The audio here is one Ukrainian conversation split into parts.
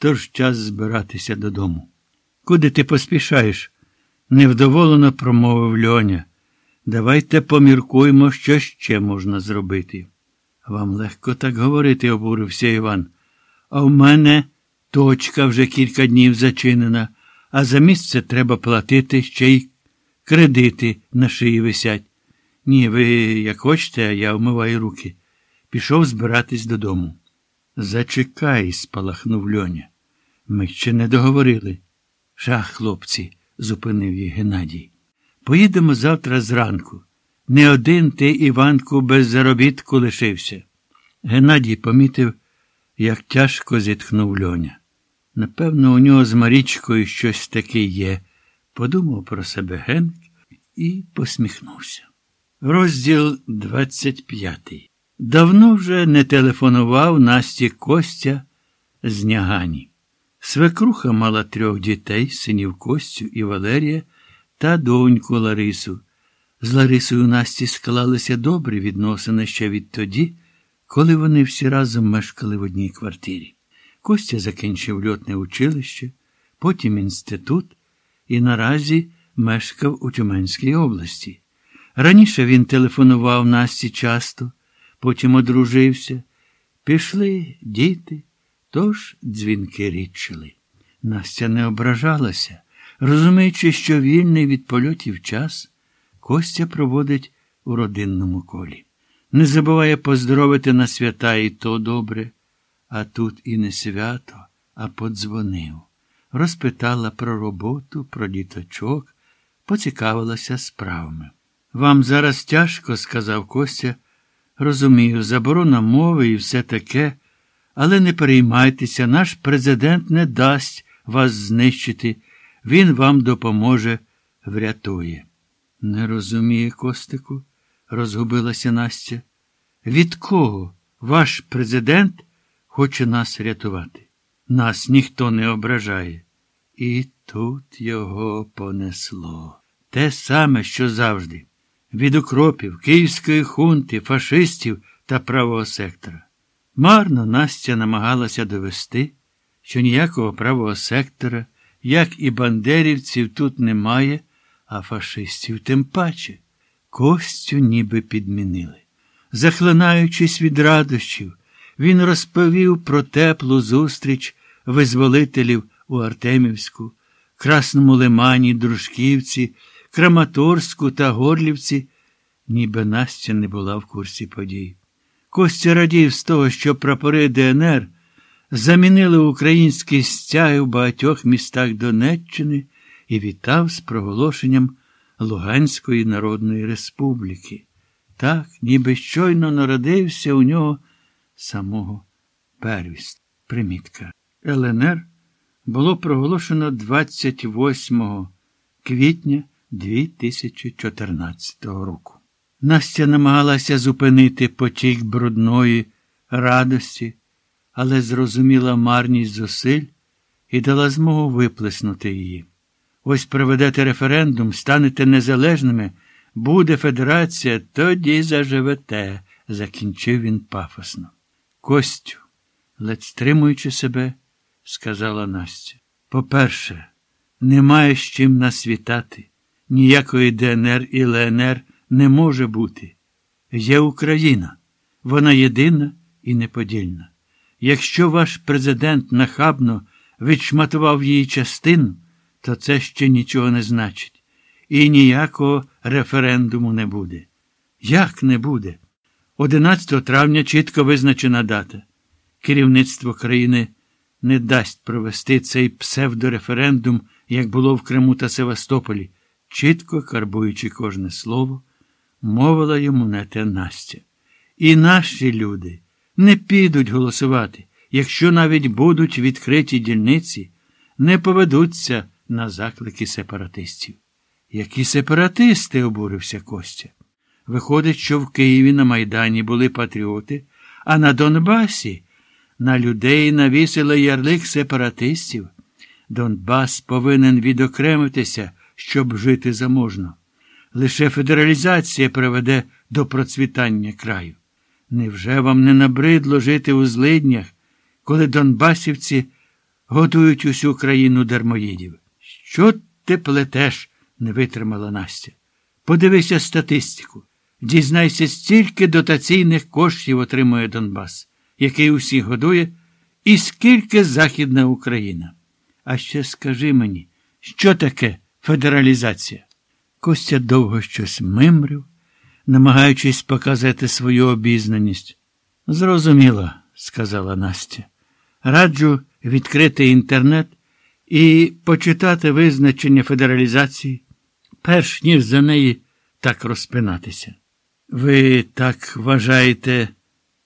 тож час збиратися додому. Куди ти поспішаєш? невдоволено промовив Льоня. Давайте поміркуємо, що ще можна зробити. Вам легко так говорити, обурився Іван. А в мене точка вже кілька днів зачинена, а за місце треба платити ще й кредити на шиї висять. Ні, ви як хочете, а я вмиваю руки. Пішов збиратись додому. Зачекай, спалахнув Льоня. Ми ще не договорили. Шах, хлопці, зупинив її Геннадій. Поїдемо завтра зранку. Не один ти, Іванку, без заробітку лишився. Геннадій помітив, як тяжко зітхнув Льоня. Напевно, у нього з Марічкою щось таке є. Подумав про себе Генк і посміхнувся. Розділ 25. Давно вже не телефонував Насті Костя з Нягані. Свекруха мала трьох дітей, синів Костю і Валерія та доньку Ларису. З Ларисою Насті склалися добрі відносини ще відтоді, коли вони всі разом мешкали в одній квартирі. Костя закінчив льотне училище, потім інститут і наразі мешкав у Тюменській області. Раніше він телефонував Насті часто, потім одружився. Пішли діти, тож дзвінки рідчили. Настя не ображалася, розуміючи, що вільний від польотів час Костя проводить у родинному колі. Не забуває поздоровити на свята і то добре, а тут і не свято, а подзвонив. Розпитала про роботу, про діточок, поцікавилася справами. Вам зараз тяжко, сказав Костя. Розумію, заборона мови і все таке, але не переймайтеся, наш президент не дасть вас знищити, він вам допоможе, врятує. Не розуміє, Костику, розгубилася Настя. Від кого ваш президент хоче нас рятувати? Нас ніхто не ображає. І тут його понесло. Те саме, що завжди. Від укропів, київської хунти, фашистів та правого сектора. Марно Настя намагалася довести, що ніякого правого сектора, як і бандерівців, тут немає, а фашистів тим паче. Костю ніби підмінили. Захлинаючись від радощів, він розповів про теплу зустріч визволителів у Артемівську, Красному Лимані, Дружківці, Краматорську та Горлівці, ніби Настя не була в курсі подій. Костя радів з того, що прапори ДНР замінили українські стяги в багатьох містах Донеччини і вітав з проголошенням Луганської Народної Республіки. Так, ніби щойно народився у нього самого первість. Примітка. ЛНР було проголошено 28 квітня 2014 року. Настя намагалася зупинити потік брудної радості, але зрозуміла марність зусиль і дала змогу виплеснути її. Ось проведете референдум, станете незалежними, буде федерація, тоді заживете, закінчив він пафосно. Костю, ледь стримуючи себе, сказала Настя. По-перше, немає з чим нас вітати. Ніякої ДНР і ЛНР не може бути. Є Україна, вона єдина і неподільна. Якщо ваш президент нахабно відшматував її частину, то це ще нічого не значить. І ніякого референдуму не буде. Як не буде? 11 травня чітко визначена дата. Керівництво країни не дасть провести цей псевдореферендум, як було в Криму та Севастополі, чітко карбуючи кожне слово, мовила йому не те Настя. І наші люди не підуть голосувати, якщо навіть будуть відкриті дільниці, не поведуться на заклики сепаратистів. Які сепаратисти, обурився Костя. Виходить, що в Києві на Майдані були патріоти, а на Донбасі на людей навісили ярлик сепаратистів. Донбас повинен відокремитися, щоб жити заможно. Лише федералізація приведе до процвітання краю. Невже вам не набридло жити у злиднях, коли Донбасівці Готують усю країну дармоїдів. Що ти плетеш? не витримала Настя. Подивися статистику. Дізнайся, стільки дотаційних коштів отримує Донбас, який усіх годує, і скільки Західна Україна. А ще скажи мені, що таке федералізація? Костя довго щось мимрив, намагаючись показати свою обізнаність. Зрозуміла, сказала Настя. Раджу відкрити інтернет і почитати визначення федералізації, перш ніж за неї так розпинатися. Ви так вважаєте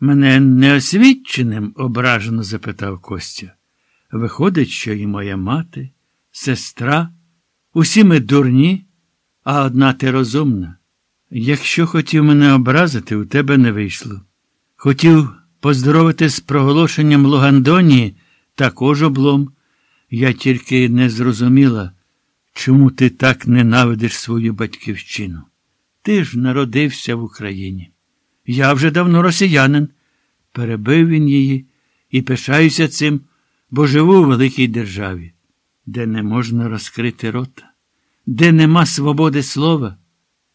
мене неосвіченим? ображено запитав Костя. Виходить, що і моя мати, сестра, усі ми дурні, а одна ти розумна. Якщо хотів мене образити, у тебе не вийшло. Хотів поздоровити з проголошенням Лугандонії також облом. Я тільки не зрозуміла, чому ти так ненавидиш свою батьківщину. Ти ж народився в Україні. Я вже давно росіянин. Перебив він її і пишаюся цим, бо живу у великій державі, де не можна розкрити рота, де нема свободи слова.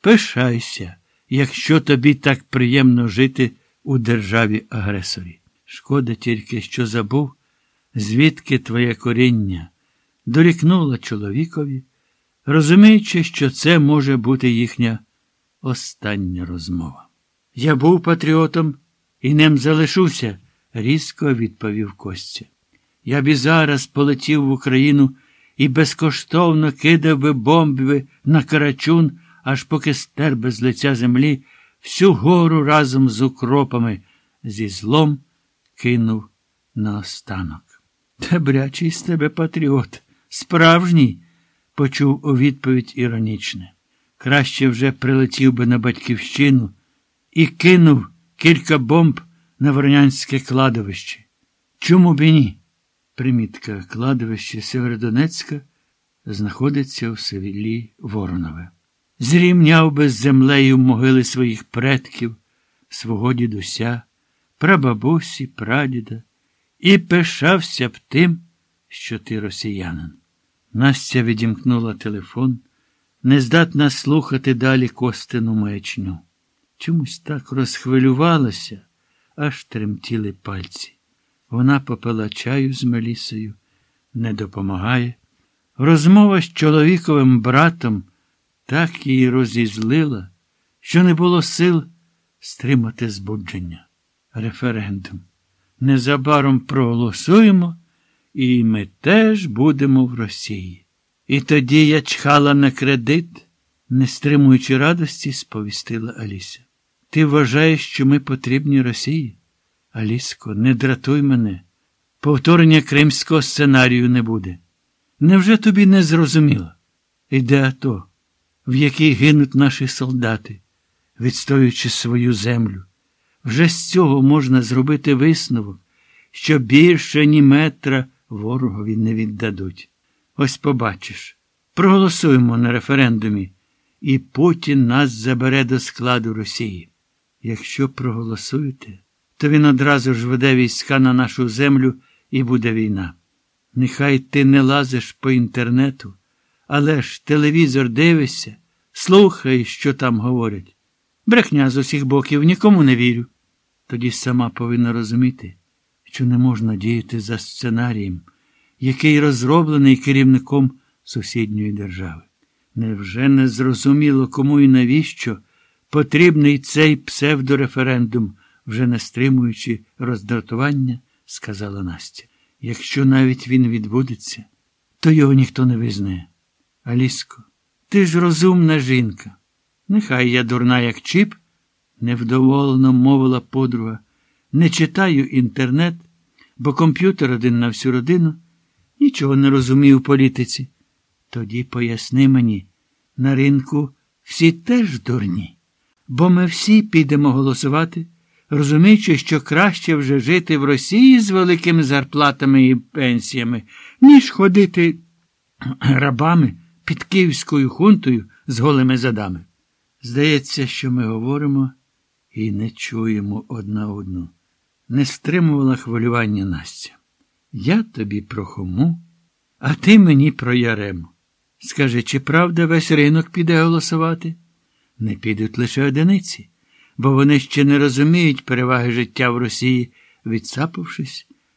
Пишайся, якщо тобі так приємно жити у державі агресорі. Шкода тільки, що забув, звідки твоє коріння дорікнула чоловікові, розуміючи, що це може бути їхня остання розмова. Я був патріотом і ним залишуся, різко відповів Костя. Я б і зараз полетів в Україну і безкоштовно кидав би бомби на Карачун, аж поки стер без лиця землі всю гору разом з укропами зі злом кинув на останок. Добрячий з тебе патріот, справжній, почув у відповідь іронічне. Краще вже прилетів би на батьківщину і кинув кілька бомб на Воронянське кладовище. Чому б і ні? Примітка кладовище Северодонецька знаходиться у селі Воронове. Зрівняв би з землею могили своїх предків, свого дідуся, прабабусі, прадіда, і пишався б тим, що ти росіянин. Настя відімкнула телефон, нездатна слухати далі костину маячню. Чомусь так розхвилювалася, аж тремтіли пальці. Вона попила чаю з Мелісою, не допомагає. Розмова з чоловіковим братом так її розізлила, що не було сил стримати збудження. Референдум. Незабаром проголосуємо, і ми теж будемо в Росії. І тоді я чхала на кредит, не стримуючи радості, сповістила Аліся. Ти вважаєш, що ми потрібні Росії? Аліско, не дратуй мене. Повторення кримського сценарію не буде. Невже тобі не зрозуміло? Іде АТО, в якій гинуть наші солдати, відстоюючи свою землю. Вже з цього можна зробити висновок, що більше ні метра ворогові не віддадуть. Ось побачиш. Проголосуємо на референдумі, і Путін нас забере до складу Росії. Якщо проголосуєте, то він одразу ж веде війська на нашу землю і буде війна. Нехай ти не лазиш по інтернету, але ж телевізор дивишся, слухай, що там говорять. Брехня з усіх боків нікому не вірю. Тоді сама повинна розуміти, що не можна діяти за сценарієм, який розроблений керівником сусідньої держави. Невже не зрозуміло, кому і навіщо потрібний цей псевдореферендум, вже не стримуючи роздратування, сказала Настя. Якщо навіть він відбудеться, то його ніхто не визнає. Аліско, ти ж розумна жінка. Нехай я дурна, як чіп, невдоволено мовила подруга. Не читаю інтернет, бо комп'ютер один на всю родину, нічого не розумію в політиці. Тоді поясни мені, на ринку всі теж дурні, бо ми всі підемо голосувати, розуміючи, що краще вже жити в Росії з великими зарплатами і пенсіями, ніж ходити рабами під київською хунтою з голими задами. Здається, що ми говоримо і не чуємо одна одну. Не стримувала хвилювання Настя. Я тобі про хому, а ти мені про ярему. Скажи, чи правда весь ринок піде голосувати? Не підуть лише одиниці, бо вони ще не розуміють переваги життя в Росії, відсапавшись,